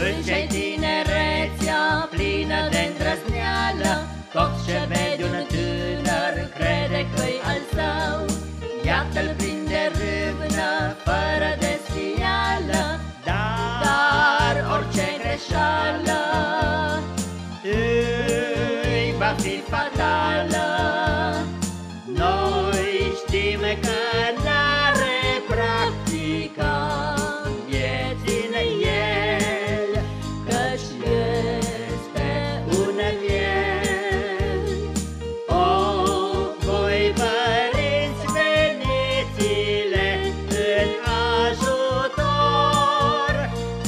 ce tinerețea plină de îndrăzneală Tot ce vede un tânăr crede că-i al său. Iată-l prinde râvnă fără de sfială Dar, dar orice greșeală Îi va fi fatală. Noi știm că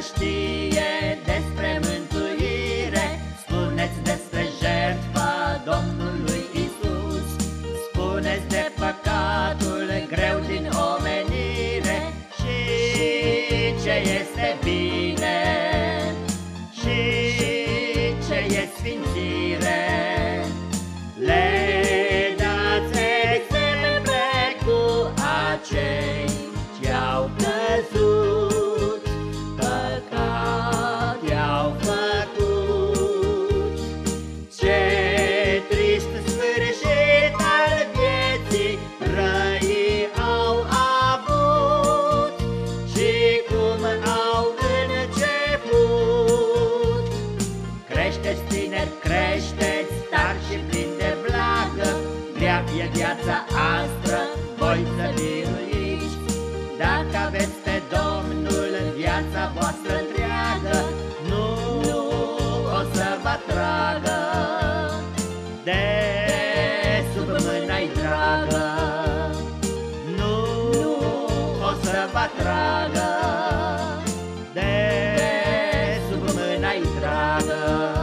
știe despre mântuire. Spuneți despre jertfa Domnului Isus. Spuneți de păcatul greu din omenire. Și ce este bine tineri creșteți tari și plini de blagă. Grea e viața astră, voi să biruiți. Dacă aveți pe Domnul în viața voastră întreagă Nu, nu o să vă tragă. De sub mâna-i dragă Nu, nu o să vă tragă. De sub mâna-i dragă.